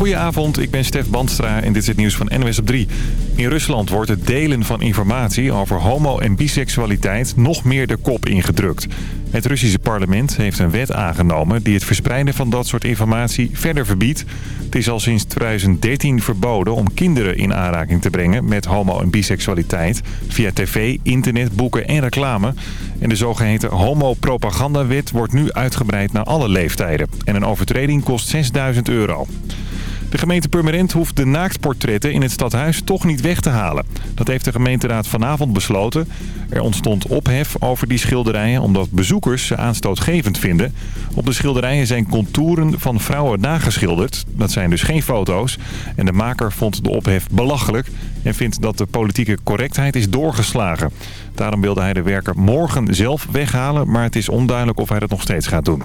Goedenavond, ik ben Stef Bandstra en dit is het nieuws van NWS op 3. In Rusland wordt het delen van informatie over homo- en biseksualiteit nog meer de kop ingedrukt. Het Russische parlement heeft een wet aangenomen die het verspreiden van dat soort informatie verder verbiedt. Het is al sinds 2013 verboden om kinderen in aanraking te brengen met homo- en biseksualiteit via tv, internet, boeken en reclame. En de zogeheten homopropagandawet wordt nu uitgebreid naar alle leeftijden. En een overtreding kost 6000 euro. De gemeente Purmerend hoeft de naaktportretten in het stadhuis toch niet weg te halen. Dat heeft de gemeenteraad vanavond besloten. Er ontstond ophef over die schilderijen omdat bezoekers ze aanstootgevend vinden. Op de schilderijen zijn contouren van vrouwen nageschilderd. Dat zijn dus geen foto's. En de maker vond de ophef belachelijk en vindt dat de politieke correctheid is doorgeslagen. Daarom wilde hij de werker morgen zelf weghalen, maar het is onduidelijk of hij dat nog steeds gaat doen.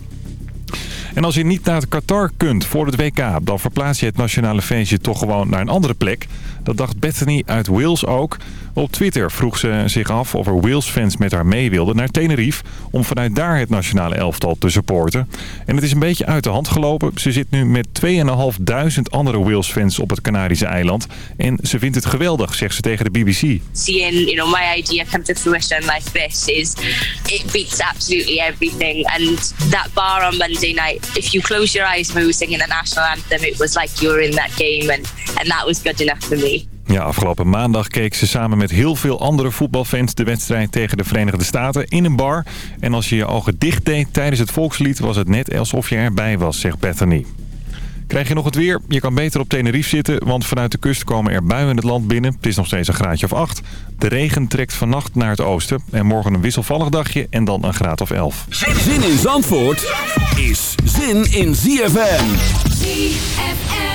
En als je niet naar Qatar kunt voor het WK... dan verplaats je het nationale feestje toch gewoon naar een andere plek. Dat dacht Bethany uit Wales ook. Op Twitter vroeg ze zich af of er Wales-fans met haar mee wilden naar Tenerife... om vanuit daar het nationale elftal te supporten. En het is een beetje uit de hand gelopen. Ze zit nu met 2.500 andere Wales-fans op het Canarische eiland. En ze vindt het geweldig, zegt ze tegen de BBC. Seeing, you know, my idea come to fruition like this is... it beats absolutely everything. And that bar on Monday night, if you close your eyes when we were singing the national anthem... it was like you were in that game and, and that was good enough for me. Ja, afgelopen maandag keek ze samen met heel veel andere voetbalfans de wedstrijd tegen de Verenigde Staten in een bar. En als je je ogen dicht deed tijdens het volkslied was het net alsof je erbij was, zegt Bethany. Krijg je nog het weer? Je kan beter op Tenerife zitten, want vanuit de kust komen er buien in het land binnen. Het is nog steeds een graadje of 8. De regen trekt vannacht naar het oosten. En morgen een wisselvallig dagje en dan een graad of 11. Zin in Zandvoort is zin in ZFM. ZFM.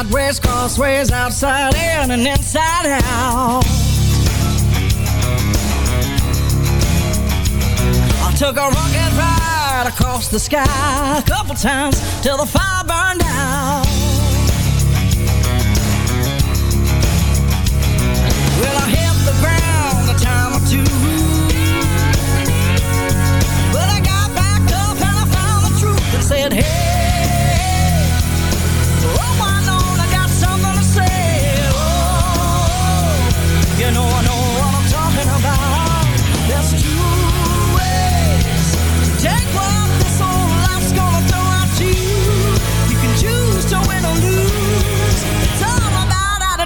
Sideways, crossways, outside in and inside out. I took a rocket ride across the sky a couple times till the fire burned out. Well, I hit the ground a time or two. But I got back up and I found the truth and said, hey,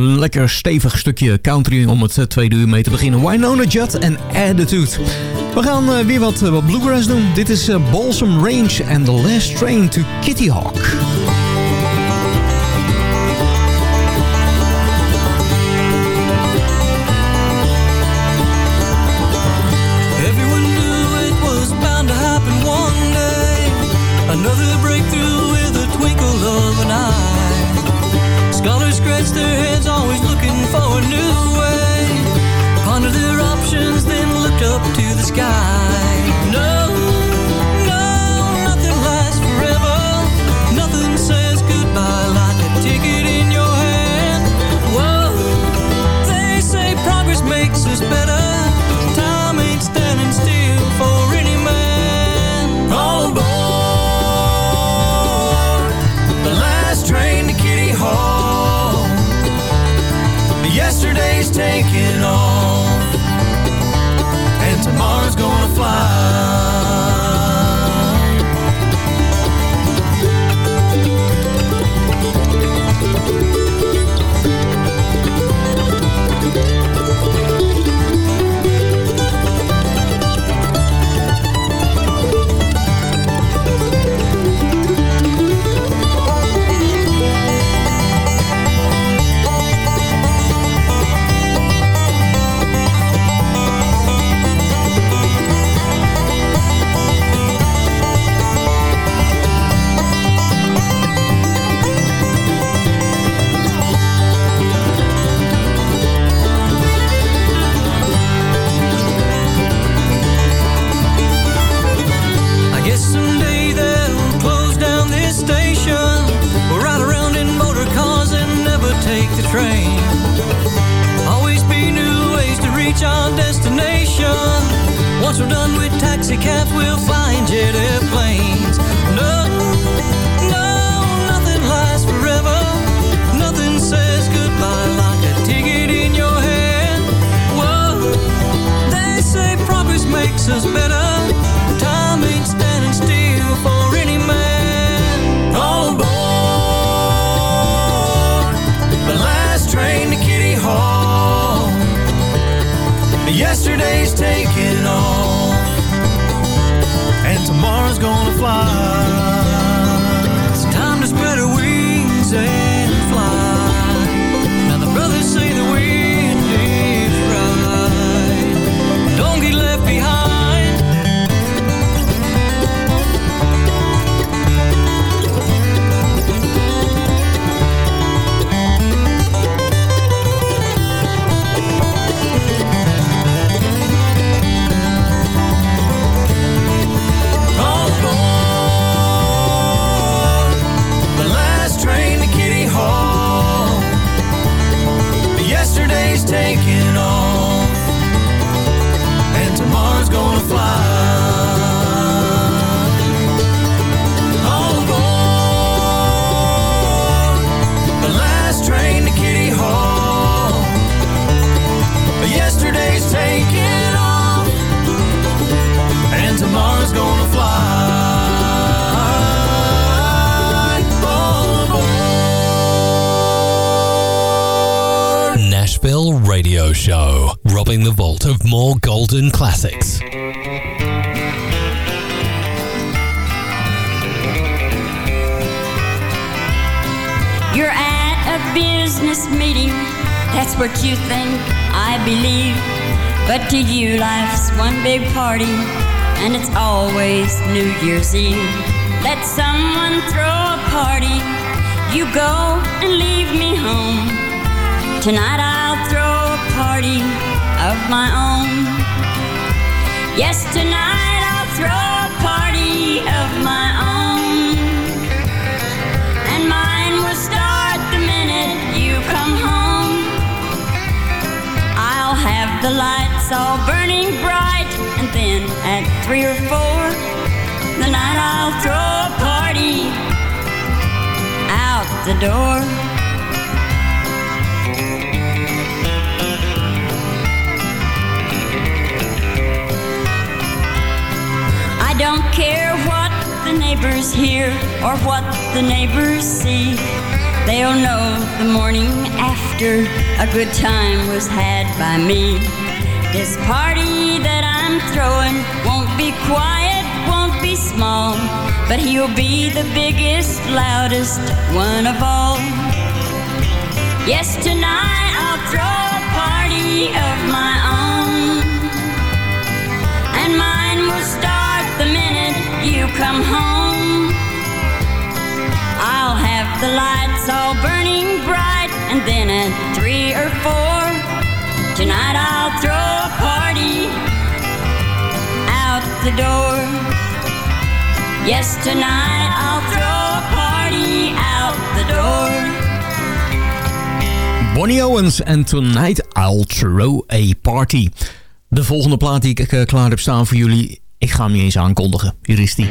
Lekker stevig stukje country om het eh, tweede uur mee te beginnen. Winona Judd en Attitude. We gaan uh, weer wat, uh, wat bluegrass doen. Dit is Balsam Range and the Last Train to Kitty Hawk. Progress Nashville Radio Show, robbing the vault of more golden classics. You're at a business meeting, that's what you think, I believe. But to you, life's one big party, and it's always New Year's Eve. Let someone throw a party, you go and leave me home. Tonight I'll throw a party of my own. Yes, tonight I'll throw a party of my own. And mine will start the minute you come home. I'll have the lights all burning bright. And then at three or four, the night I'll throw a party out the door. Don't care what the neighbors hear or what the neighbors see. They'll know the morning after a good time was had by me. This party that I'm throwing won't be quiet, won't be small, but he'll be the biggest, loudest one of all. Yes, tonight I'll throw a party come home. I'll have the lights all burning bright, and then at three or four, tonight I'll throw a party out the door. Yes, tonight I'll throw a party out the door. Bonnie Owens en Tonight I'll Throw a Party. De volgende plaat die ik eh, klaar heb staan voor jullie, ik ga hem niet eens aankondigen. Hier is die.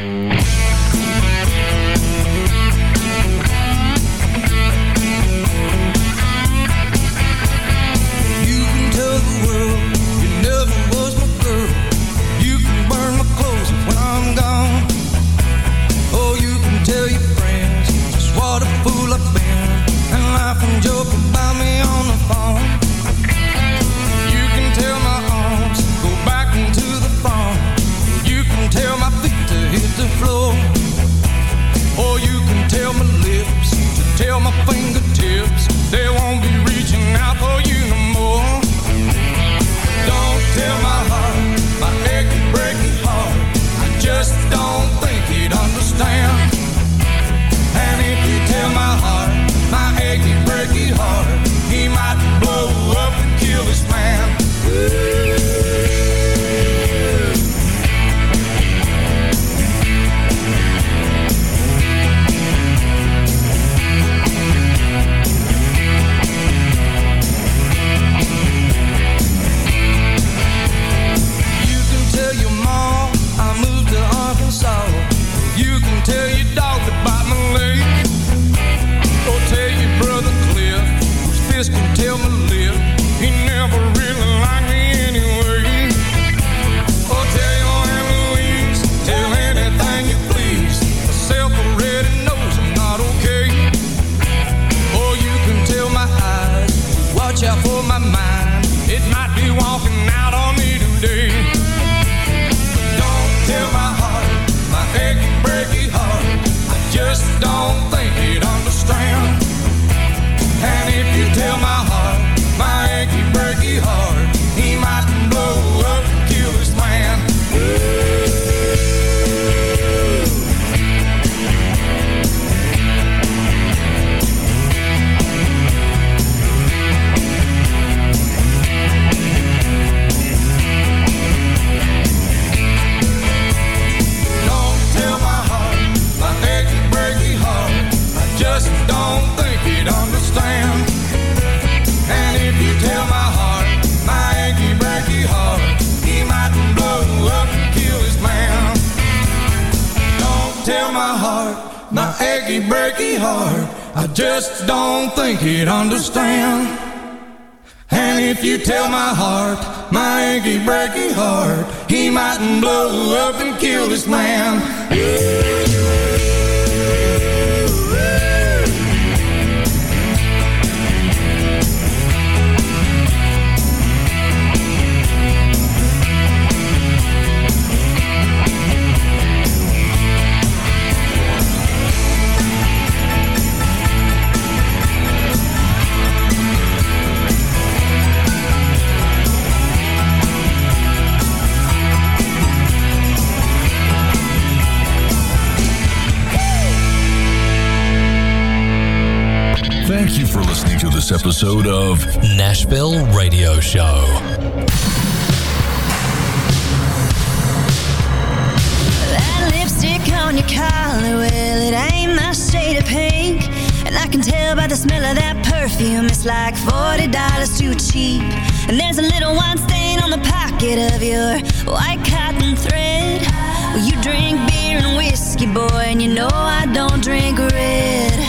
Tell my heart, my achy breaky heart, he mightn't blow up and kill this man. Thank this episode of Nashville Radio Show. That lipstick on your collar, well, it ain't my shade of pink. And I can tell by the smell of that perfume, it's like $40 too cheap. And there's a little wine stain on the pocket of your white cotton thread. Well, you drink beer and whiskey, boy, and you know I don't drink red.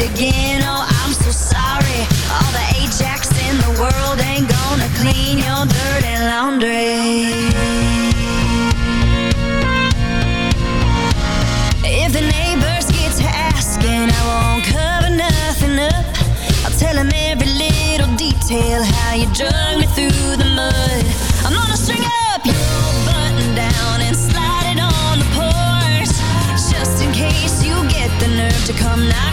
it again, oh, I'm so sorry. All the Ajax in the world ain't gonna clean your dirty laundry. If the neighbors get to asking, I won't cover nothing up. I'll tell them every little detail How you drug me through the mud. I'm gonna string up your button down and slide it on the porch Just in case you get the nerve to come now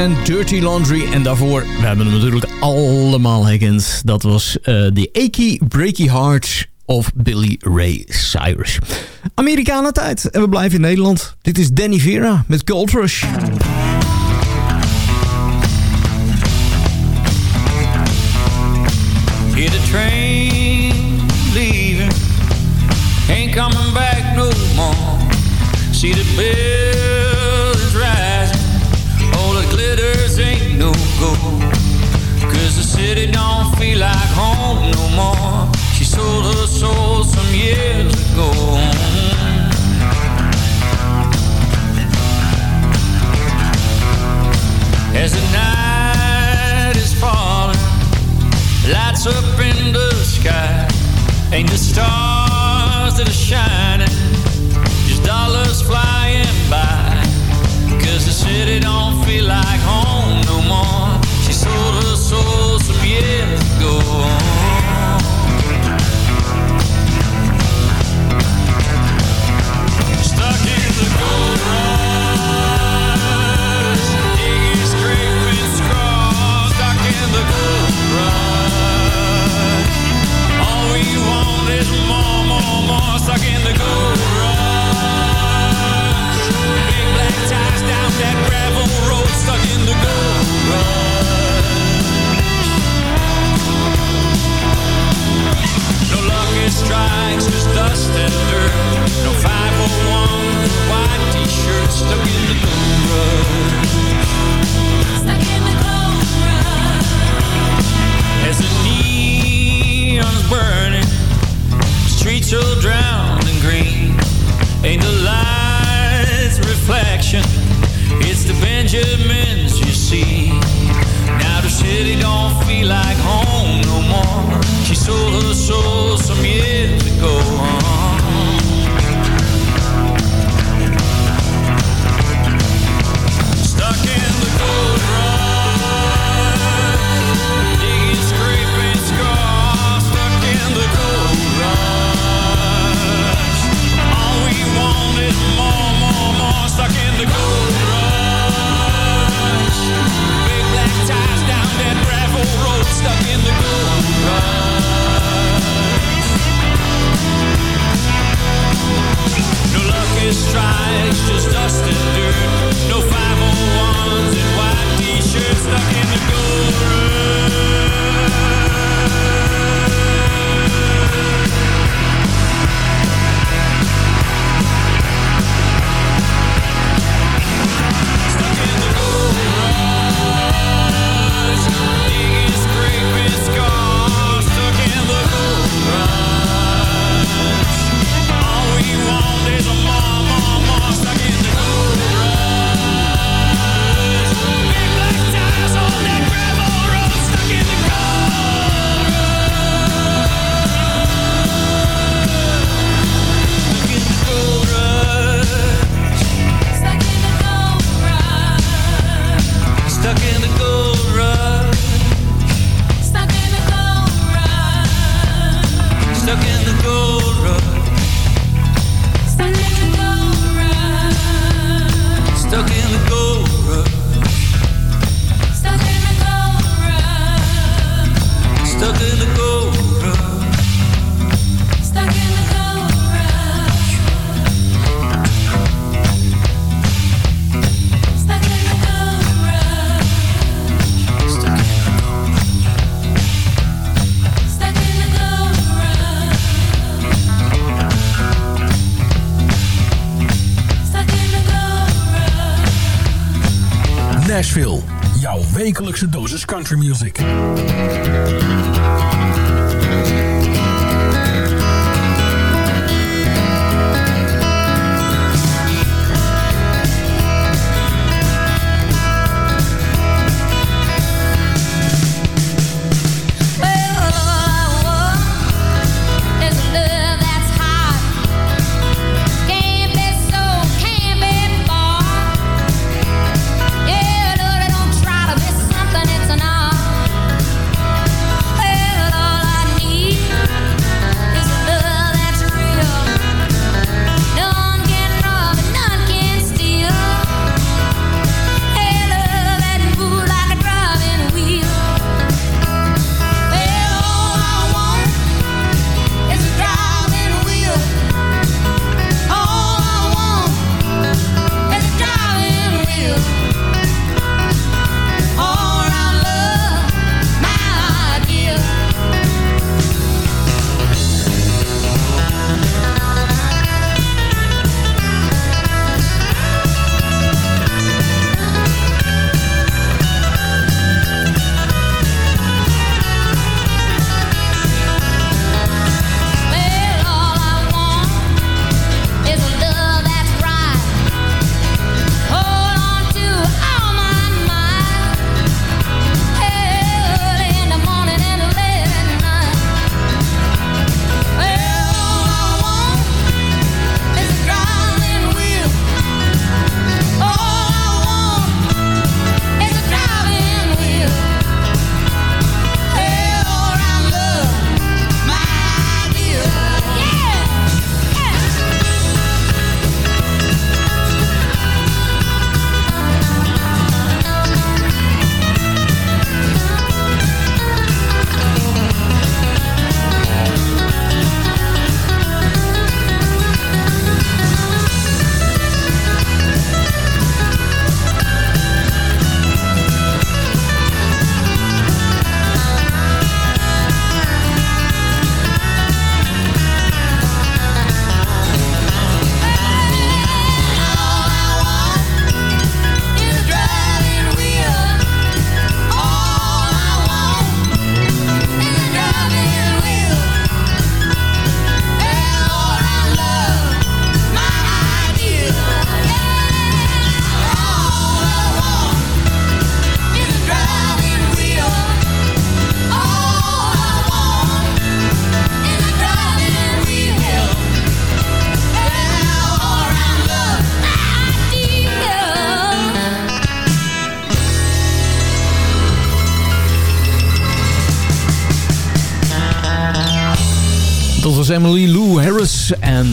en Dirty Laundry. En daarvoor, we hebben hem natuurlijk allemaal herkend. Dat was uh, de Achy Breaky Heart of Billy Ray Cyrus. Amerikanen tijd. En we blijven in Nederland. Dit is Danny Vera met Gold Rush. really don't feel like home. Country music.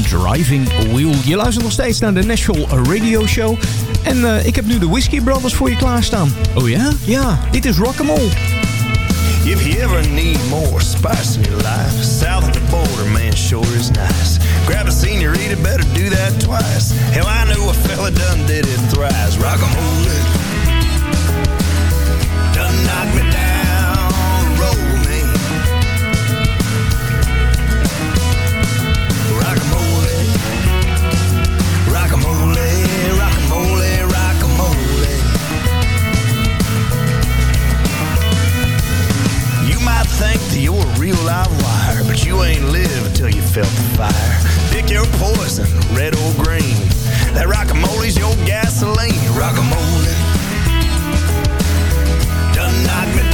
Driving Wheel. Je luistert nog steeds naar de Nashville Radio Show. En uh, ik heb nu de Whiskey Brothers voor je klaarstaan. Oh ja? Ja, dit is Rock'n'Roll. If you ever need more spice in your life, south of the border, man, sure is nice. Grab a senorita, better do that twice. Hell, I know a fella done did it thrice. Rock 'em roll it. Done knock me down, think that you're a real live wire, but you ain't lived until you felt the fire. Pick your poison, red or green. That rockamole's your gasoline. Rockamole. Done knock me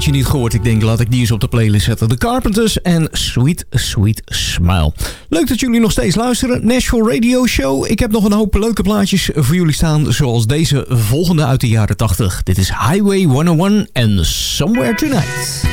tijdje niet gehoord. Ik denk, laat ik die eens op de playlist zetten. The Carpenters en Sweet Sweet Smile. Leuk dat jullie nog steeds luisteren. Nashville Radio Show. Ik heb nog een hoop leuke plaatjes voor jullie staan. Zoals deze volgende uit de jaren 80. Dit is Highway 101 en Somewhere Tonight.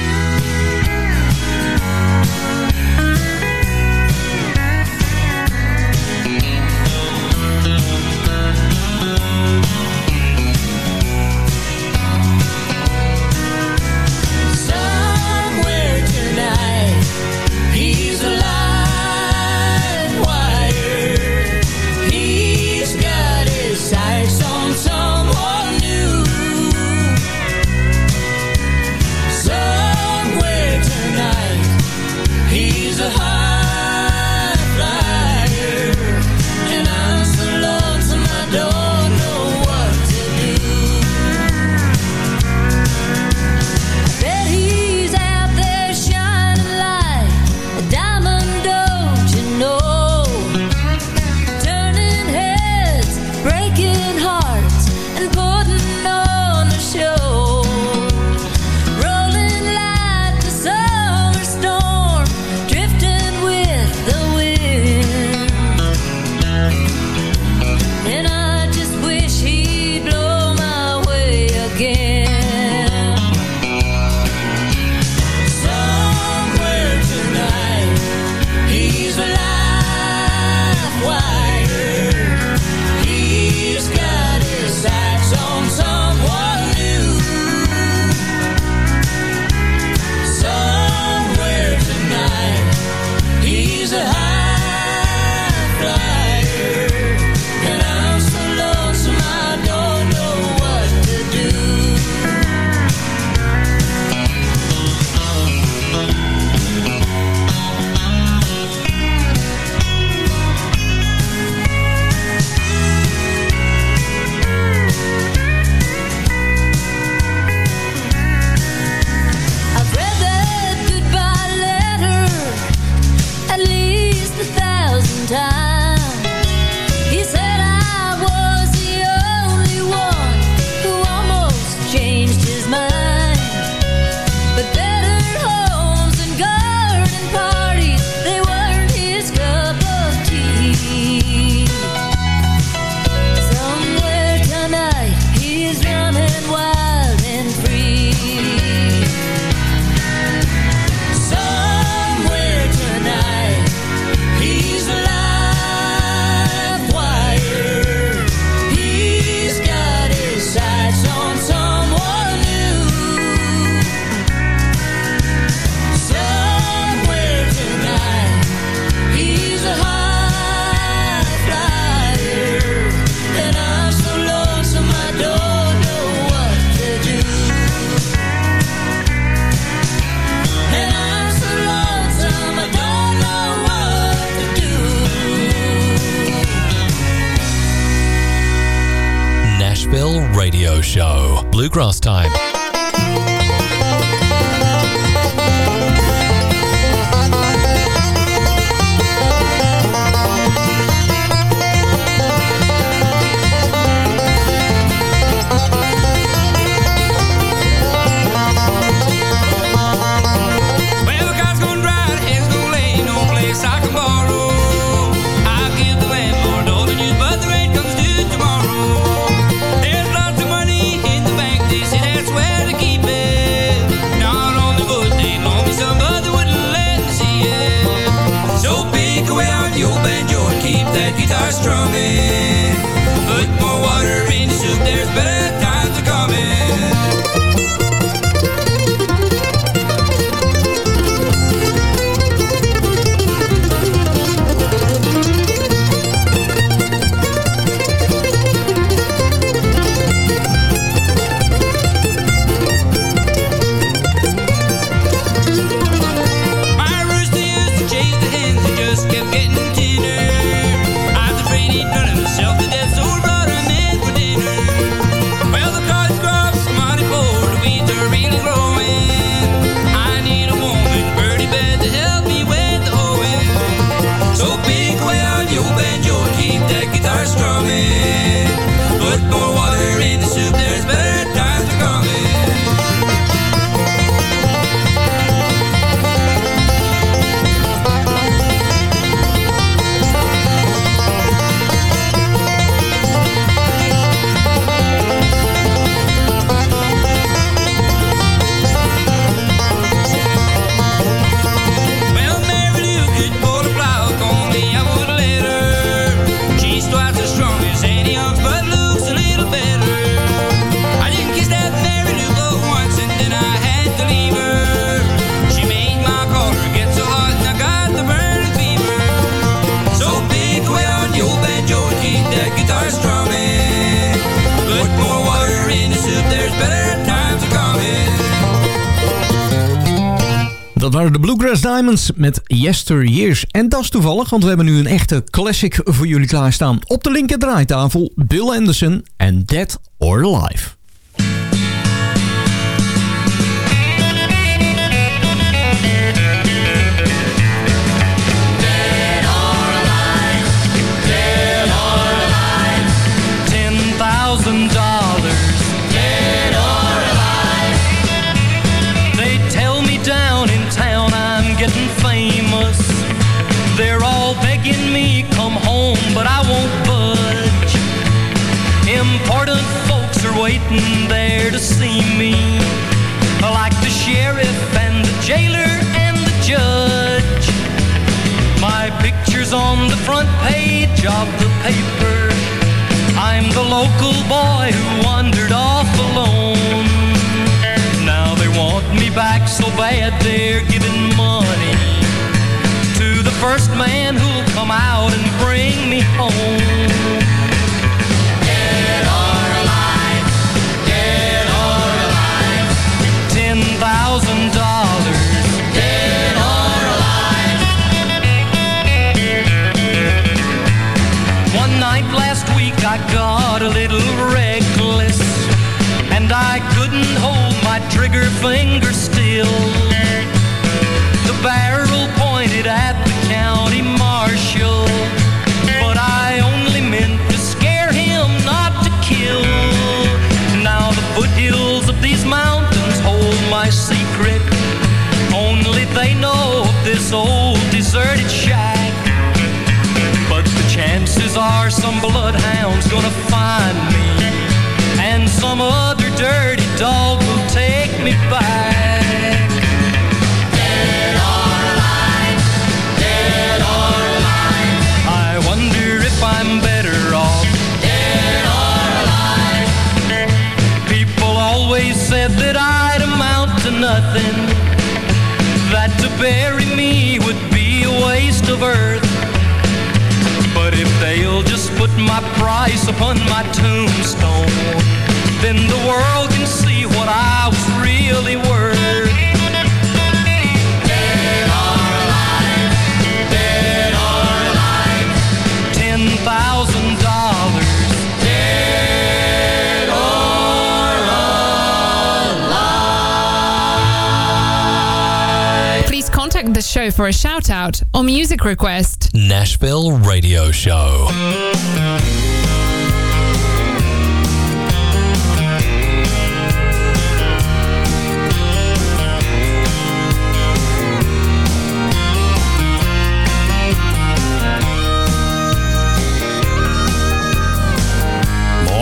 Dat waren de Bluegrass Diamonds met Yesteryears. En dat is toevallig, want we hebben nu een echte classic voor jullie klaarstaan. Op de linker draaitafel Bill Anderson en Dead or Alive. On the front page of the paper. I'm the local boy who wandered off alone. Now they want me back so bad they're giving money to the first man who'll come out and trigger finger still. The barrel pointed at the county marshal But I only meant to scare him, not to kill. Now the foothills of these mountains hold my secret. Only they know of this old deserted shack. But the chances are some bloodhound's gonna find me And some other dirty dog will me back. Dead or alive, dead or alive I wonder if I'm better off. Dead or alive People always said that I'd amount to nothing. That to bury me would be a waste of earth. But if they'll just put my price upon my tombstone, then the world can really worth. Dead or alive, dead or alive, ten thousand dollars. Dead or alive. Please contact the show for a shout out or music request. Nashville Radio Show.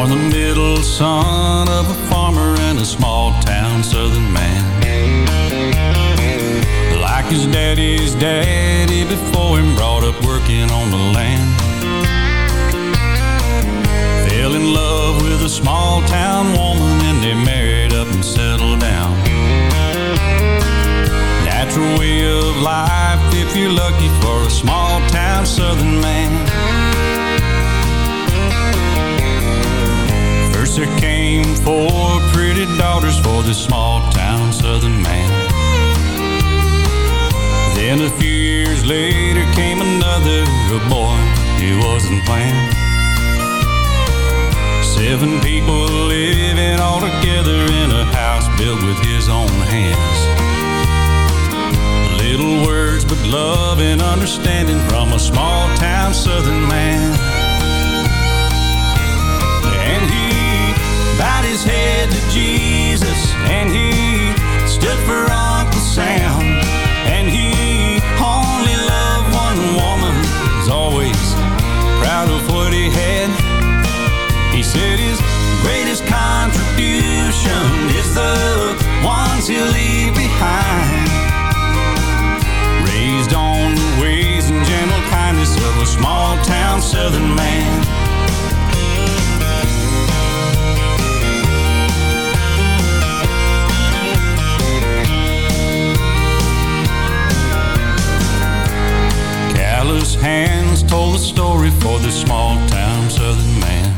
The middle son of a farmer in a small town southern man. Like his daddy's daddy before him, brought up working on the land. Fell in love with a small town woman and they married up and settled down. Natural way of life if you're lucky for a small town southern man. First there came four pretty daughters for this small town southern man. Then a few years later came another a boy he wasn't planned. Seven people living all together in a house built with his own hands. Little words but love and understanding from a small town southern man. And he bowed his head to Jesus and he stood for Uncle Sam. And he only loved one woman, was always proud of what he had. He said his greatest contribution is the ones he'll leave behind. Raised on the ways and gentle kindness of a small town southern man. Hands told the story for this small town southern man.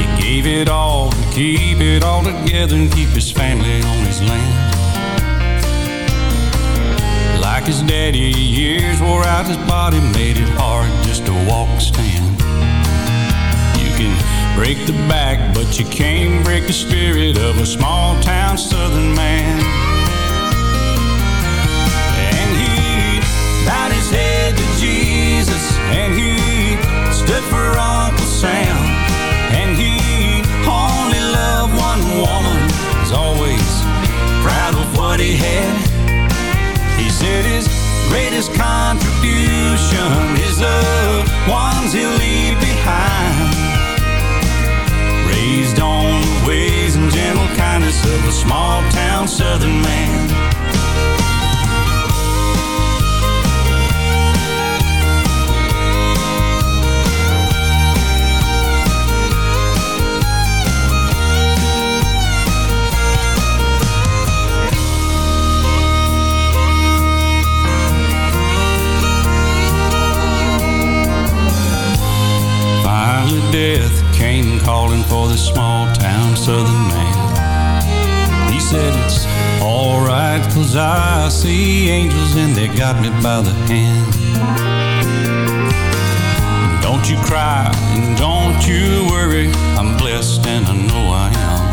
He gave it all to keep it all together and keep his family on his land. Like his daddy, years wore out his body, made it hard just to walk and stand. You can break the back, but you can't break the spirit of a small town southern man. Jesus, and he stood for Uncle Sam. And he only loved one woman, was always proud of what he had. He said his greatest contribution is the ones he'll leave behind. Raised on the ways and gentle kindness of a small town southern man. Calling for this small town southern man. He said, It's alright, cause I see angels and they got me by the hand. Don't you cry and don't you worry, I'm blessed and I know I am.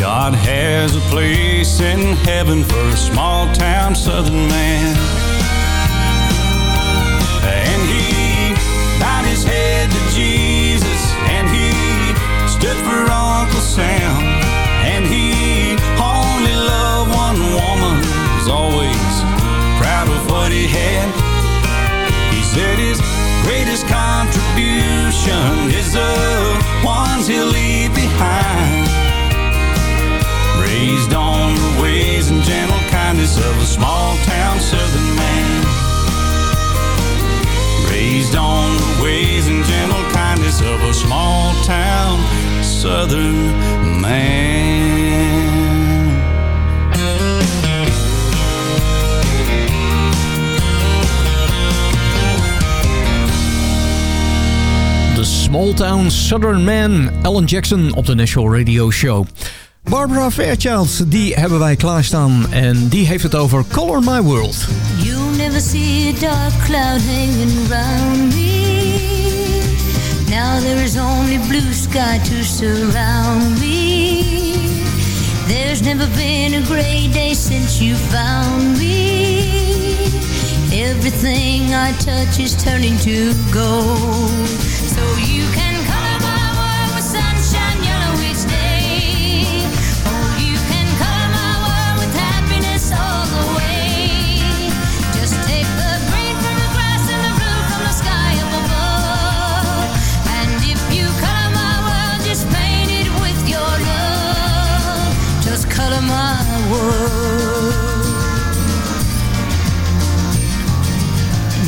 God has a place in heaven for a small town southern man. And he bowed his head to Jesus Sam. And he only loved one woman. Was always proud of what he had. He said his greatest contribution is the ones he'll leave behind. Raised on the ways and gentle kindness of a small town southern man. Raised on the ways and gentle kindness of a small town southern man. The Small Town Southern Man, Alan Jackson op de National Radio Show. Barbara Fairchild, die hebben wij klaarstaan en die heeft het over Color My World. You'll never see a dark cloud hanging around me. Now there is only blue sky to surround me. There's never been a gray day since you found me. Everything I touch is turning to gold. So you can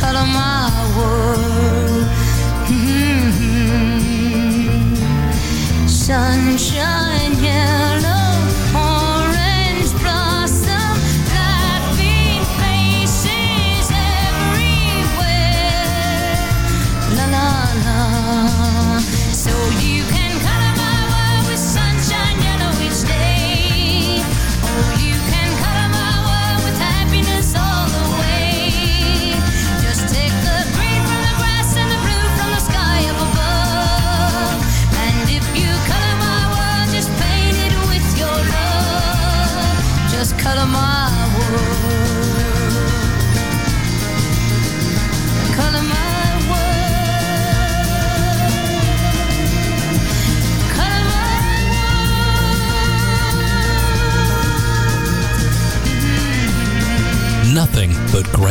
Color my world. Mhm. Sunshine yellow. So you can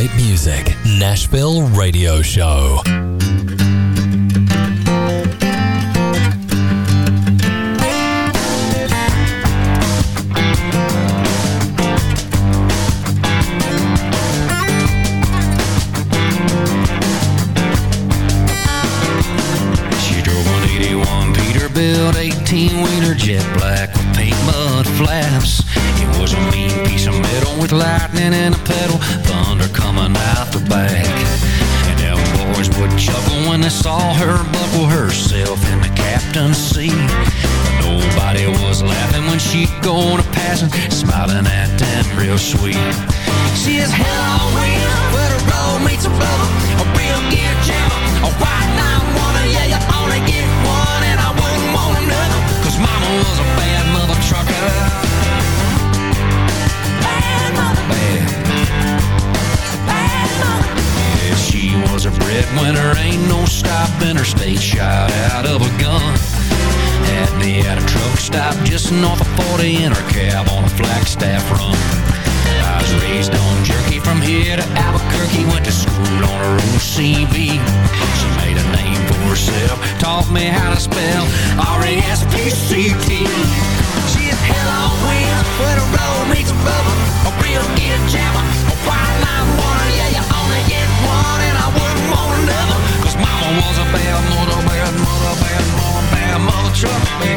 great music. Nashville Radio Show. Run. I was raised on jerky from here to Albuquerque, went to school on her OCB. She made a name for herself, taught me how to spell R-E-S-P-C-T. She is hell on wheels, where the road meets a rubber, a real gear jammer, a white line warner, yeah, you only get one, and I wouldn't want another, cause mama was a bad mother, bad mother, bad mother, bad mother baby. Bad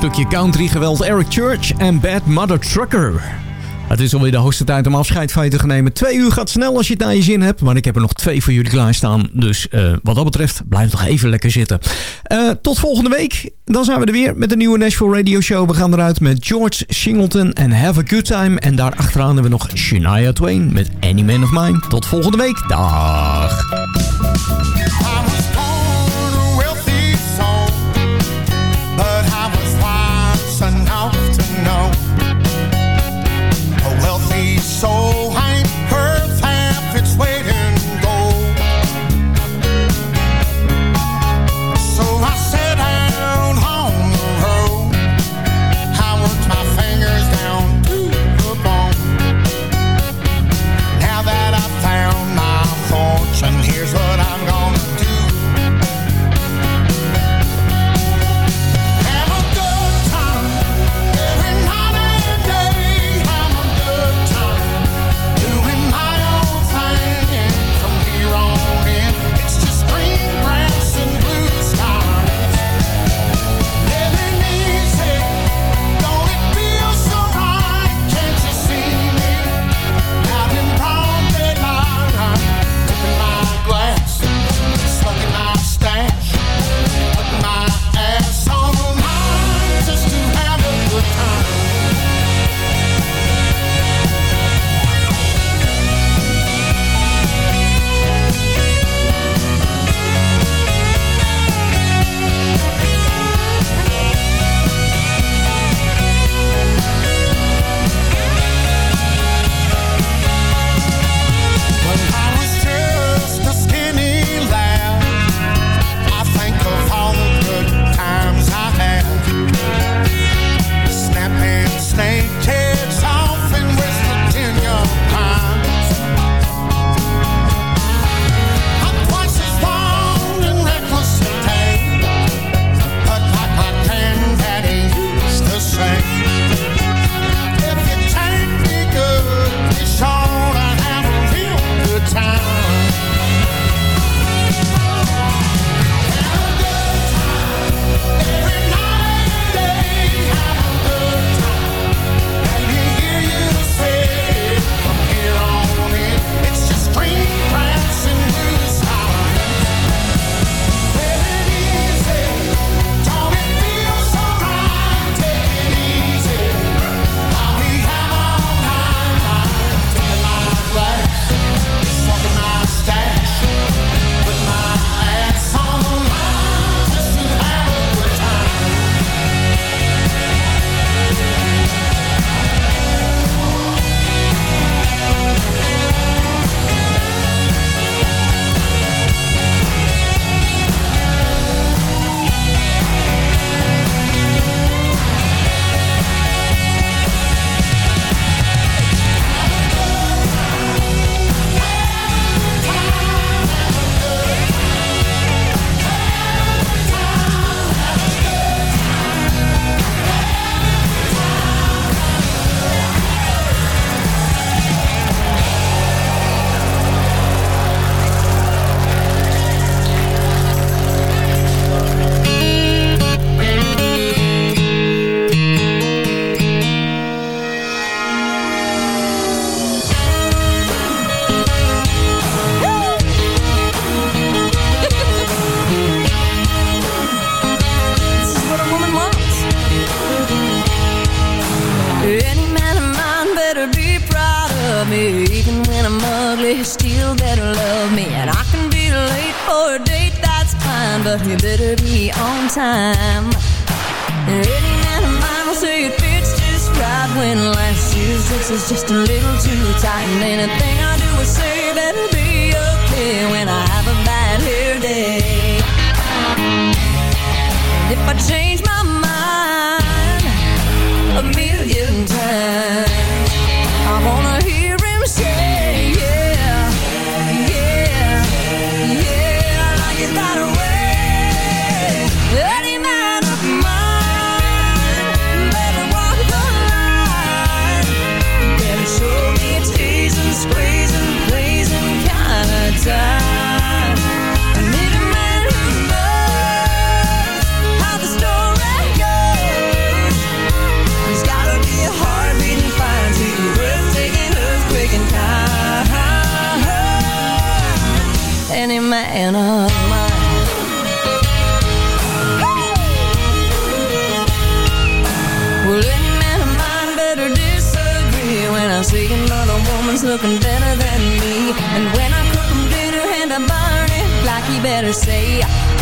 stukje country geweld Eric Church en Bad Mother Trucker. Het is alweer de hoogste tijd om afscheid van je te nemen. Twee uur gaat snel als je het naar je zin hebt. Maar ik heb er nog twee voor jullie klaarstaan. Dus eh, wat dat betreft, blijf nog even lekker zitten. Eh, tot volgende week. Dan zijn we er weer met een nieuwe Nashville Radio Show. We gaan eruit met George Singleton en Have a Good Time. En daar achteraan hebben we nog Shania Twain met Any Man of Mine. Tot volgende week. Dag.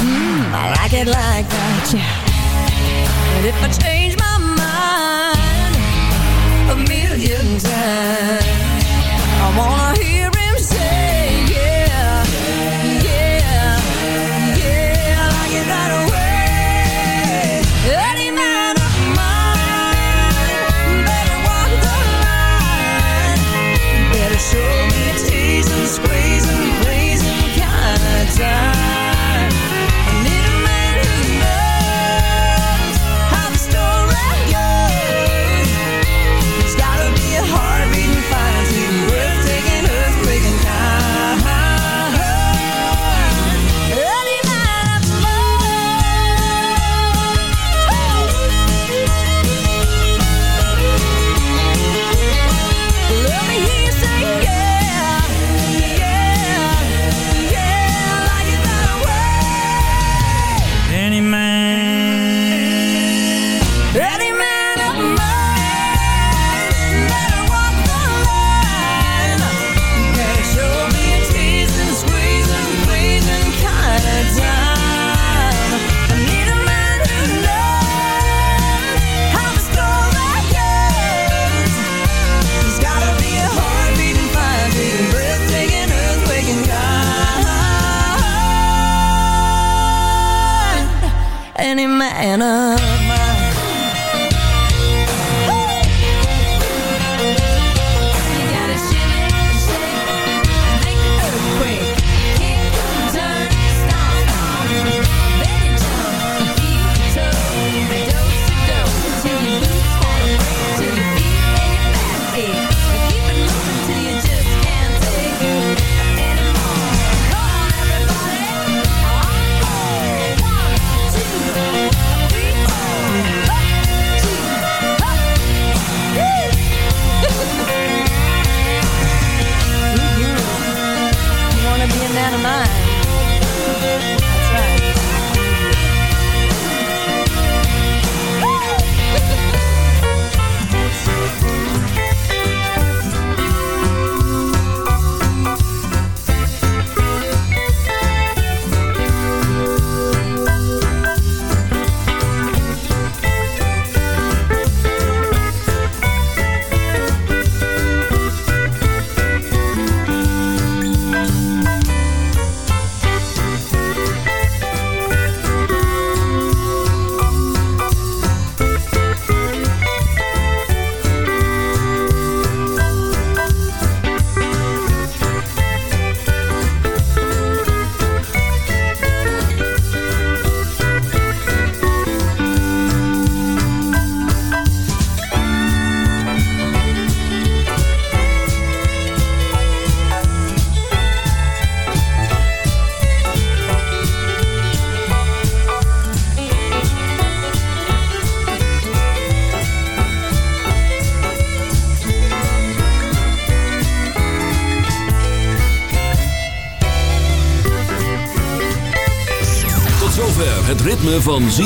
Mmm, I like it like that, yeah. And if I change my mind a million times, I wanna hear And Anna.